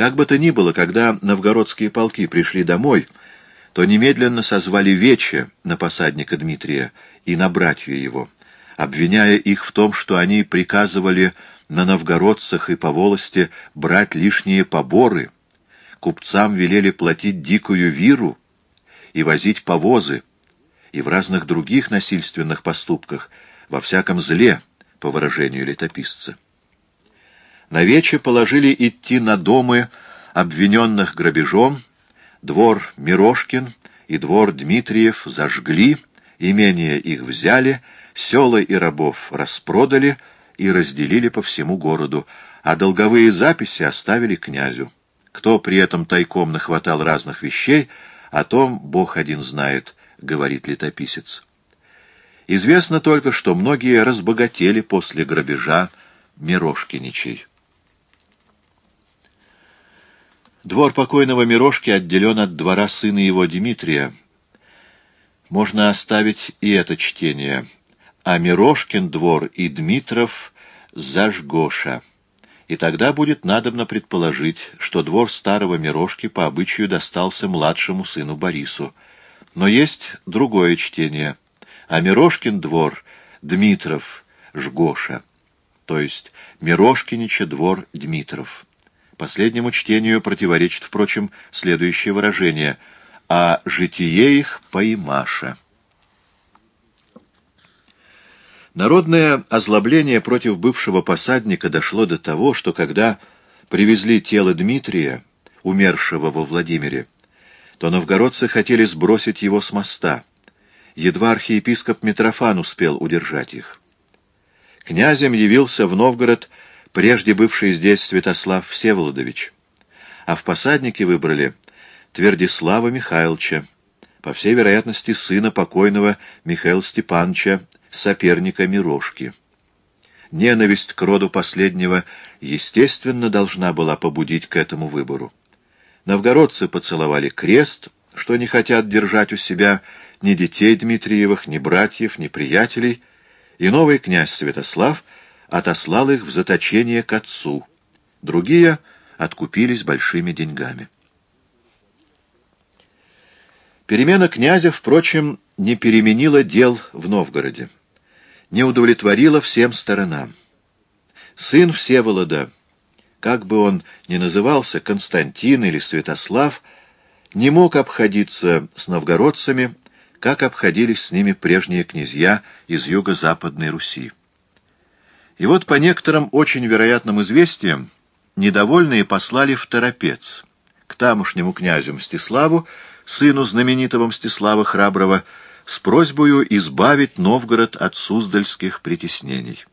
Как бы то ни было, когда новгородские полки пришли домой, то немедленно созвали вече на посадника Дмитрия и на братью его, обвиняя их в том, что они приказывали на новгородцах и по волости брать лишние поборы, купцам велели платить дикую виру и возить повозы, и в разных других насильственных поступках, во всяком зле, по выражению летописца. На вече положили идти на домы обвиненных грабежом, двор Мирошкин и двор Дмитриев зажгли, имения их взяли, села и рабов распродали и разделили по всему городу, а долговые записи оставили князю. Кто при этом тайком нахватал разных вещей, о том Бог один знает, говорит летописец. Известно только, что многие разбогатели после грабежа Мирошкиничей. Двор покойного Мирошки отделен от двора сына его Дмитрия. Можно оставить и это чтение. А Мирошкин двор и Дмитров зажгоша. И тогда будет надобно предположить, что двор старого Мирошки по обычаю достался младшему сыну Борису. Но есть другое чтение. А Мирошкин двор Дмитров Жгоша, то есть Мирошкинича двор Дмитров. Последнему чтению противоречит, впрочем, следующее выражение «А житие их поимаша». Народное озлобление против бывшего посадника дошло до того, что когда привезли тело Дмитрия, умершего во Владимире, то новгородцы хотели сбросить его с моста. Едва архиепископ Митрофан успел удержать их. Князем явился в Новгород прежде бывший здесь Святослав Всеволодович, а в посаднике выбрали Твердислава Михайловича, по всей вероятности сына покойного Михаила Степановича, соперника Мирошки. Ненависть к роду последнего, естественно, должна была побудить к этому выбору. Новгородцы поцеловали крест, что не хотят держать у себя ни детей Дмитриевых, ни братьев, ни приятелей, и новый князь Святослав — отослал их в заточение к отцу. Другие откупились большими деньгами. Перемена князя, впрочем, не переменила дел в Новгороде, не удовлетворила всем сторонам. Сын Всеволода, как бы он ни назывался, Константин или Святослав, не мог обходиться с новгородцами, как обходились с ними прежние князья из юго-западной Руси. И вот по некоторым очень вероятным известиям недовольные послали в Торопец к тамошнему князю Мстиславу, сыну знаменитого Мстислава Храброго, с просьбою избавить Новгород от суздальских притеснений.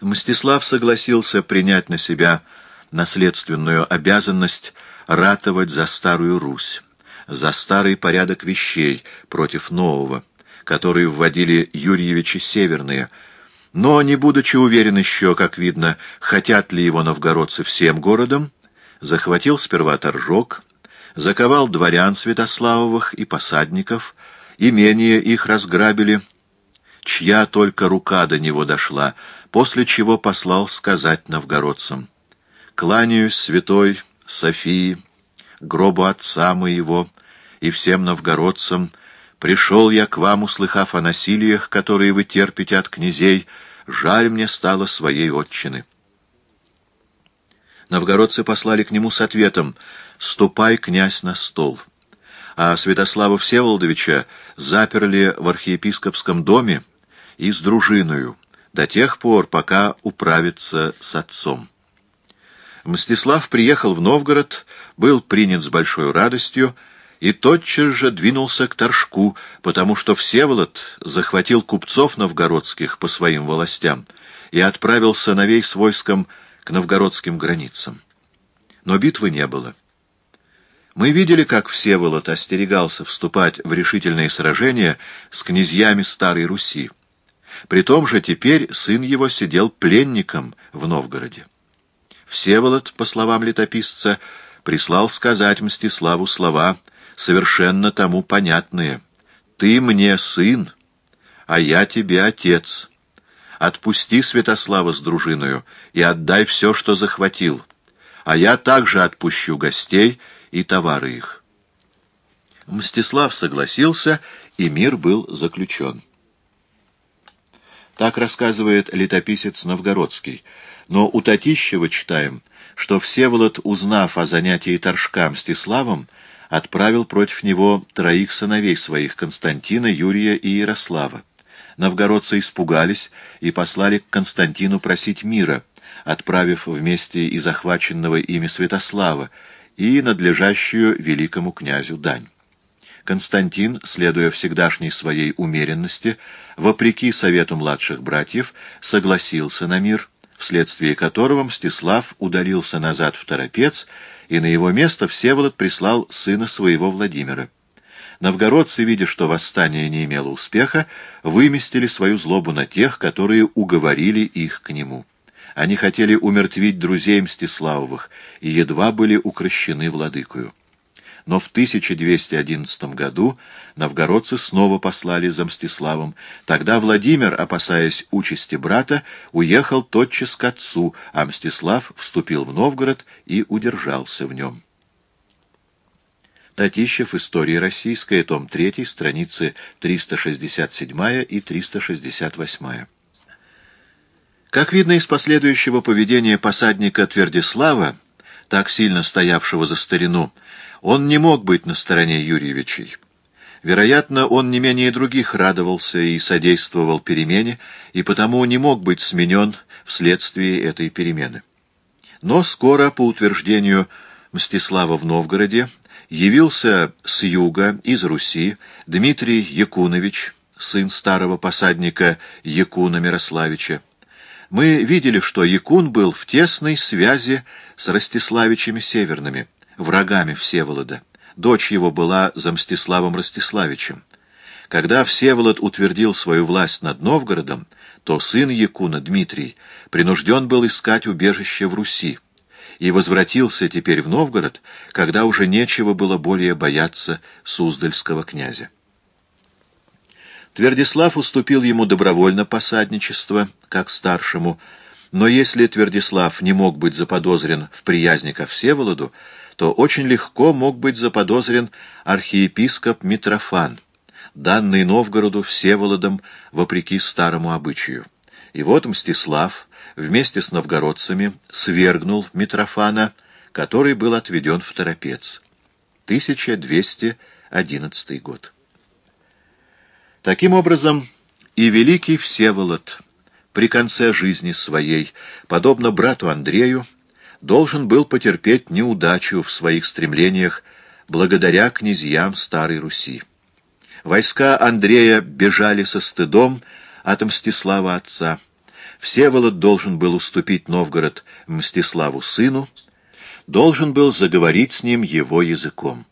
Мстислав согласился принять на себя наследственную обязанность ратовать за Старую Русь, за старый порядок вещей против нового, который вводили Юрьевичи Северные – но, не будучи уверен еще, как видно, хотят ли его новгородцы всем городом, захватил сперва торжок, заковал дворян Святославовых и посадников, имение их разграбили, чья только рука до него дошла, после чего послал сказать новгородцам «Кланяюсь святой Софии, гробу отца моего и всем новгородцам, пришел я к вам, услыхав о насилиях, которые вы терпите от князей, жаль мне стало своей отчины. Новгородцы послали к нему с ответом «Ступай, князь, на стол». А Святослава Всеволодовича заперли в архиепископском доме и с дружиною до тех пор, пока управится с отцом. Мстислав приехал в Новгород, был принят с большой радостью и тотчас же двинулся к Торжку, потому что Всеволод захватил купцов новгородских по своим властям и отправил сыновей с войском к новгородским границам. Но битвы не было. Мы видели, как Всеволод остерегался вступать в решительные сражения с князьями Старой Руси. При том же теперь сын его сидел пленником в Новгороде. Всеволод, по словам летописца, прислал сказать Мстиславу слова — совершенно тому понятные. «Ты мне сын, а я тебе отец. Отпусти Святослава с дружиною и отдай все, что захватил, а я также отпущу гостей и товары их. Мстислав согласился, и мир был заключен. Так рассказывает летописец Новгородский. Но у Татищева читаем, что Всеволод, узнав о занятии Торжка Мстиславом, отправил против него троих сыновей своих, Константина, Юрия и Ярослава. Новгородцы испугались и послали к Константину просить мира, отправив вместе и захваченного ими Святослава, и надлежащую великому князю дань. Константин, следуя всегдашней своей умеренности, вопреки совету младших братьев, согласился на мир, вследствие которого Мстислав удалился назад в Торопец, и на его место Всеволод прислал сына своего Владимира. Новгородцы, видя, что восстание не имело успеха, выместили свою злобу на тех, которые уговорили их к нему. Они хотели умертвить друзей Мстиславовых и едва были укращены владыкою но в 1211 году новгородцы снова послали за Мстиславом. Тогда Владимир, опасаясь участи брата, уехал тотчас к отцу, а Мстислав вступил в Новгород и удержался в нем. Татищев. История российская. Том 3. Страницы 367 и 368. Как видно из последующего поведения посадника Твердислава, так сильно стоявшего за старину, он не мог быть на стороне Юрьевичей. Вероятно, он не менее других радовался и содействовал перемене, и потому не мог быть сменен вследствие этой перемены. Но скоро, по утверждению Мстислава в Новгороде, явился с юга, из Руси, Дмитрий Якунович, сын старого посадника Якуна Мирославича. Мы видели, что Якун был в тесной связи с Ростиславичами Северными, врагами Всеволода. Дочь его была за Мстиславом Ростиславичем. Когда Всеволод утвердил свою власть над Новгородом, то сын Якуна, Дмитрий, принужден был искать убежище в Руси и возвратился теперь в Новгород, когда уже нечего было более бояться Суздальского князя. Твердислав уступил ему добровольно посадничество, как старшему, но если Твердислав не мог быть заподозрен в приязни ко Всеволоду, то очень легко мог быть заподозрен архиепископ Митрофан, данный Новгороду Всеволодом вопреки старому обычаю. И вот Мстислав вместе с новгородцами свергнул Митрофана, который был отведен в Торопец. 1211 год. Таким образом, и великий Всеволод при конце жизни своей, подобно брату Андрею, должен был потерпеть неудачу в своих стремлениях благодаря князьям Старой Руси. Войска Андрея бежали со стыдом от Мстислава отца. Всеволод должен был уступить Новгород Мстиславу сыну, должен был заговорить с ним его языком.